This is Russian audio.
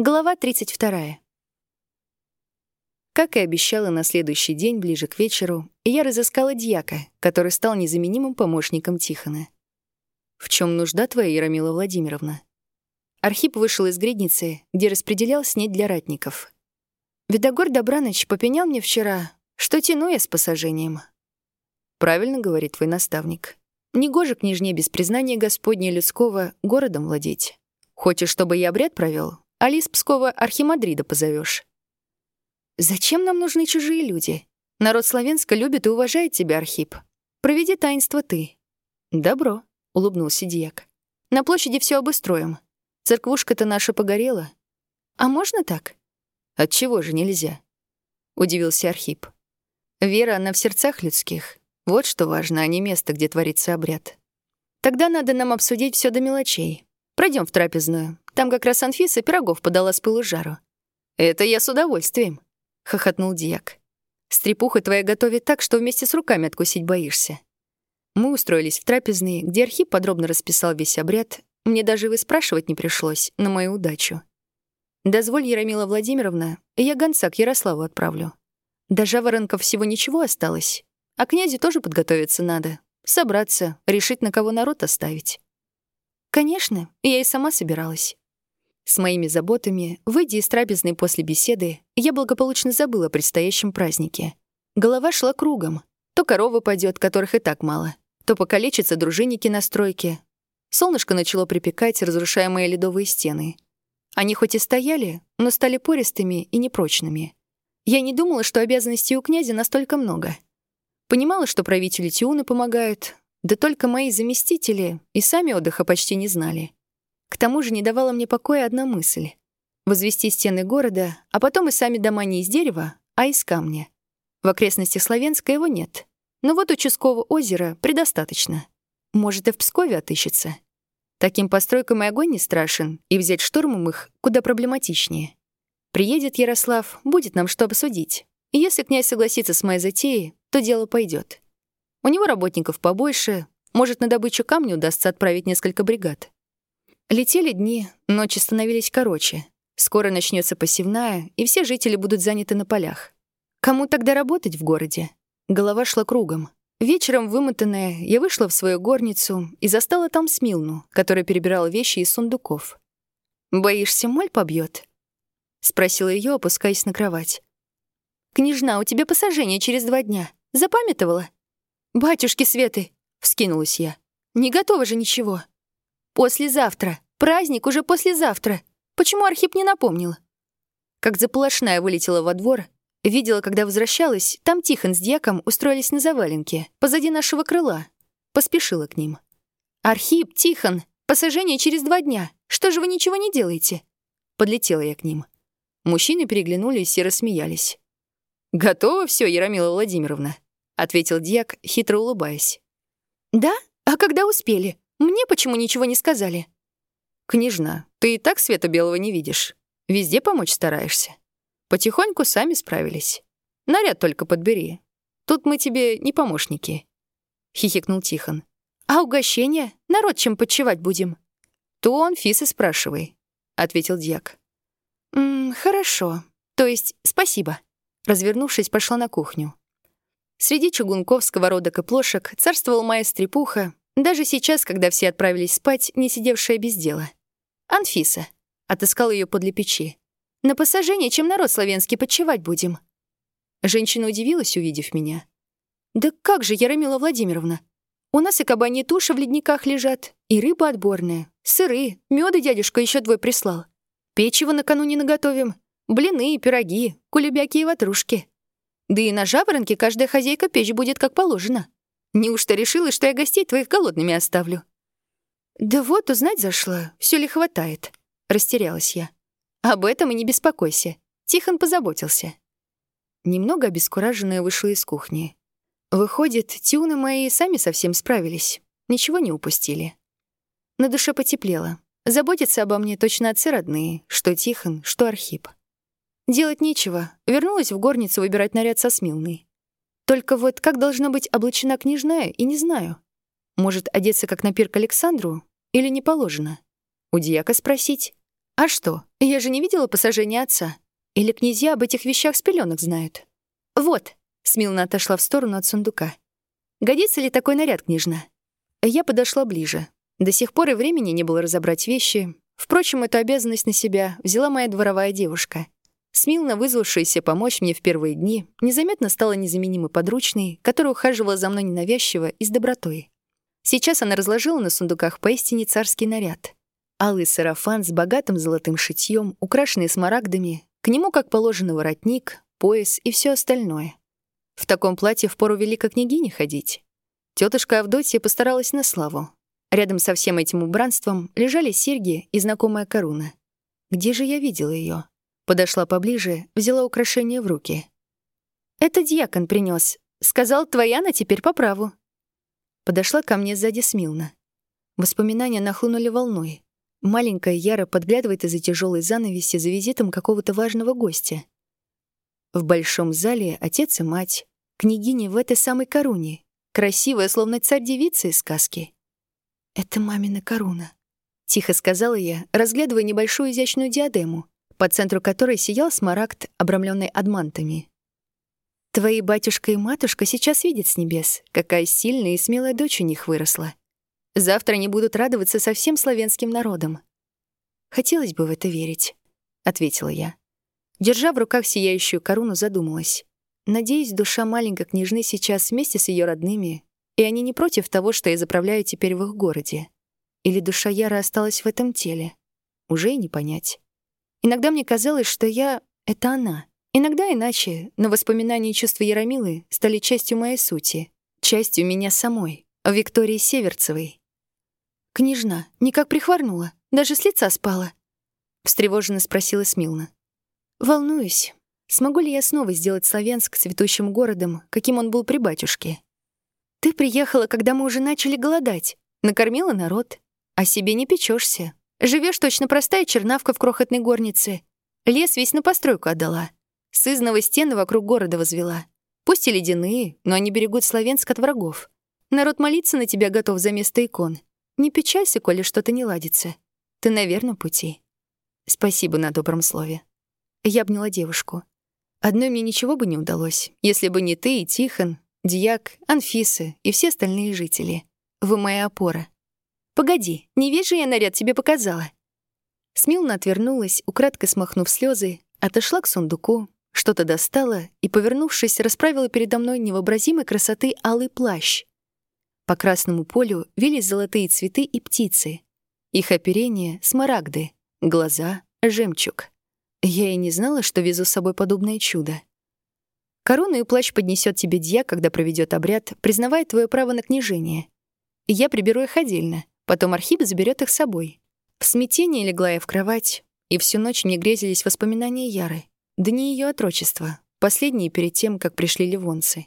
Глава 32. Как и обещала на следующий день, ближе к вечеру, я разыскала дьяка, который стал незаменимым помощником Тихона. «В чем нужда твоя, Яромила Владимировна?» Архип вышел из гридницы, где распределял снедь для ратников. «Видогор Добраныч попенял мне вчера, что тяну я с посажением». «Правильно, — говорит твой наставник. Негоже княжне без признания Господня людского городом владеть. Хочешь, чтобы я обряд провел? Алис Пскова Архимадрида позовешь. Зачем нам нужны чужие люди? Народ Славянска любит и уважает тебя, Архип. Проведи таинство ты. Добро, улыбнулся Дьяк. На площади все обустроим. Церквушка-то наша погорела. А можно так? Отчего же нельзя? Удивился Архип. Вера, она в сердцах людских. Вот что важно, а не место, где творится обряд. Тогда надо нам обсудить все до мелочей. Пройдем в трапезную. Там как раз Анфиса пирогов подала с пылу жару. Это я с удовольствием, хохотнул Диак. Стрепуха твоя готовит так, что вместе с руками откусить боишься. Мы устроились в трапезной, где Архип подробно расписал весь обряд. Мне даже его спрашивать не пришлось, на мою удачу. Дозволь, Яромила Владимировна, я гонца к Ярославу отправлю. До жаворонков всего ничего осталось, а князю тоже подготовиться надо, собраться, решить, на кого народ оставить. Конечно, я и сама собиралась. С моими заботами, выйдя из трапезной после беседы, я благополучно забыла о предстоящем празднике. Голова шла кругом. То корова пойдет, которых и так мало, то покалечатся дружинники на стройке. Солнышко начало припекать, разрушая мои ледовые стены. Они хоть и стояли, но стали пористыми и непрочными. Я не думала, что обязанностей у князя настолько много. Понимала, что правители Тиуны помогают, да только мои заместители и сами отдыха почти не знали. К тому же не давала мне покоя одна мысль — возвести стены города, а потом и сами дома не из дерева, а из камня. В окрестностях Славянска его нет. Но вот у Ческого озера предостаточно. Может, и в Пскове отыщется. Таким постройкам и огонь не страшен, и взять штурмом их куда проблематичнее. Приедет Ярослав, будет нам что обсудить. И если князь согласится с моей затеей, то дело пойдет. У него работников побольше, может, на добычу камня удастся отправить несколько бригад. Летели дни, ночи становились короче. Скоро начнется посевная, и все жители будут заняты на полях. Кому тогда работать в городе? Голова шла кругом. Вечером, вымотанная, я вышла в свою горницу и застала там Смилну, которая перебирала вещи из сундуков. «Боишься, моль побьет? спросила ее, опускаясь на кровать. «Княжна, у тебя посажение через два дня. Запамятовала?» «Батюшки Светы!» — вскинулась я. «Не готово же ничего». «Послезавтра. Праздник уже послезавтра. Почему Архип не напомнил?» Как заполошная вылетела во двор, видела, когда возвращалась, там Тихон с дьяком устроились на заваленке, позади нашего крыла. Поспешила к ним. «Архип, Тихон, посажение через два дня. Что же вы ничего не делаете?» Подлетела я к ним. Мужчины переглянулись и рассмеялись. «Готово все, Яромила Владимировна», — ответил дьяк, хитро улыбаясь. «Да? А когда успели? Мне почему ничего не сказали?» «Княжна, ты и так света белого не видишь. Везде помочь стараешься. Потихоньку сами справились. Наряд только подбери. Тут мы тебе не помощники», — хихикнул Тихон. «А угощение? Народ чем подчевать будем?» «То он Фисы спрашивай», — ответил дьяк. «М -м, «Хорошо. То есть спасибо». Развернувшись, пошла на кухню. Среди чугунков, сковородок и плошек царствовал моя стрепуха, даже сейчас, когда все отправились спать, не сидевшая без дела. «Анфиса», — отыскал ее подле печи. «На посажение, чем народ славянский подчевать будем». Женщина удивилась, увидев меня. «Да как же, Яромила Владимировна? У нас и кабаньи туши в ледниках лежат, и рыба отборная, сыры, меды дядюшка еще двое прислал. Печево накануне наготовим, блины, пироги, кулебяки и ватрушки. Да и на жаворонке каждая хозяйка печь будет как положено». Неужто решила, что я гостей твоих голодными оставлю?» «Да вот, узнать зашла, все ли хватает», — растерялась я. «Об этом и не беспокойся. Тихон позаботился». Немного обескураженная вышла из кухни. Выходит, тюны мои сами совсем справились, ничего не упустили. На душе потеплело. Заботятся обо мне точно отцы родные, что Тихон, что Архип. Делать нечего, вернулась в горницу выбирать наряд со Смилной. Только вот как должна быть облачена княжная, и не знаю. Может, одеться как на пир к Александру? Или не положено? У дьяка спросить. А что, я же не видела посажения отца. Или князья об этих вещах с пеленок знают? Вот, Смилна отошла в сторону от сундука. Годится ли такой наряд, княжна? Я подошла ближе. До сих пор и времени не было разобрать вещи. Впрочем, эту обязанность на себя взяла моя дворовая девушка. Смилна, вызвавшаяся помочь мне в первые дни, незаметно стала незаменимой подручной, которая ухаживала за мной ненавязчиво и с добротой. Сейчас она разложила на сундуках поистине царский наряд. Алый сарафан с богатым золотым шитьем, украшенный смарагдами, к нему, как положено, воротник, пояс и все остальное. В таком платье впору великой княгине ходить. Тетушка Авдотья постаралась на славу. Рядом со всем этим убранством лежали серьги и знакомая коруна. Где же я видела ее? Подошла поближе, взяла украшение в руки. «Это дьякон принес. Сказал, твоя на теперь по праву». Подошла ко мне сзади Смилна. Воспоминания нахлынули волной. Маленькая Яра подглядывает из-за тяжелой занавеси за визитом какого-то важного гостя. В большом зале отец и мать, княгиня в этой самой короне, красивая, словно царь-девица из сказки. «Это мамина корона», — тихо сказала я, разглядывая небольшую изящную диадему, по центру которой сиял смарагд, обрамленный адмантами. «Твои батюшка и матушка сейчас видят с небес, какая сильная и смелая дочь у них выросла. Завтра они будут радоваться со всем славянским народом. Хотелось бы в это верить, ответила я. Держа в руках сияющую корону, задумалась. Надеюсь, душа маленькой княжны сейчас вместе с ее родными, и они не против того, что я заправляю теперь в их городе. Или душа Яра осталась в этом теле. Уже и не понять. Иногда мне казалось, что я — это она. Иногда иначе, но воспоминания и чувства Яромилы стали частью моей сути, частью меня самой, Виктории Северцевой, «Княжна, никак прихворнула, даже с лица спала», — встревоженно спросила Смилна. «Волнуюсь, смогу ли я снова сделать Славянск цветущим городом, каким он был при батюшке? Ты приехала, когда мы уже начали голодать, накормила народ, а себе не печешься. Живешь точно простая чернавка в крохотной горнице. Лес весь на постройку отдала. Сызного стены вокруг города возвела. Пусть и ледяные, но они берегут Славянск от врагов. Народ молиться на тебя готов за место икон. Не печалься, коли что-то не ладится. Ты на верном пути. Спасибо на добром слове. Я обняла девушку. Одной мне ничего бы не удалось, если бы не ты и Тихон, Дьяк, Анфиса и все остальные жители. Вы моя опора. Погоди, не вижу я наряд тебе показала. Смилна отвернулась, украдкой смахнув слезы, отошла к сундуку, что-то достала и, повернувшись, расправила передо мной невообразимой красоты алый плащ, по красному полю вились золотые цветы и птицы. Их оперение — смарагды, глаза — жемчуг. Я и не знала, что везу с собой подобное чудо. Корону и плащ поднесет тебе дья, когда проведет обряд, признавая твое право на княжение. Я приберу их отдельно, потом Архип заберет их с собой. В смятении легла я в кровать, и всю ночь мне грезились воспоминания Яры, дни ее отрочества, последние перед тем, как пришли ливонцы.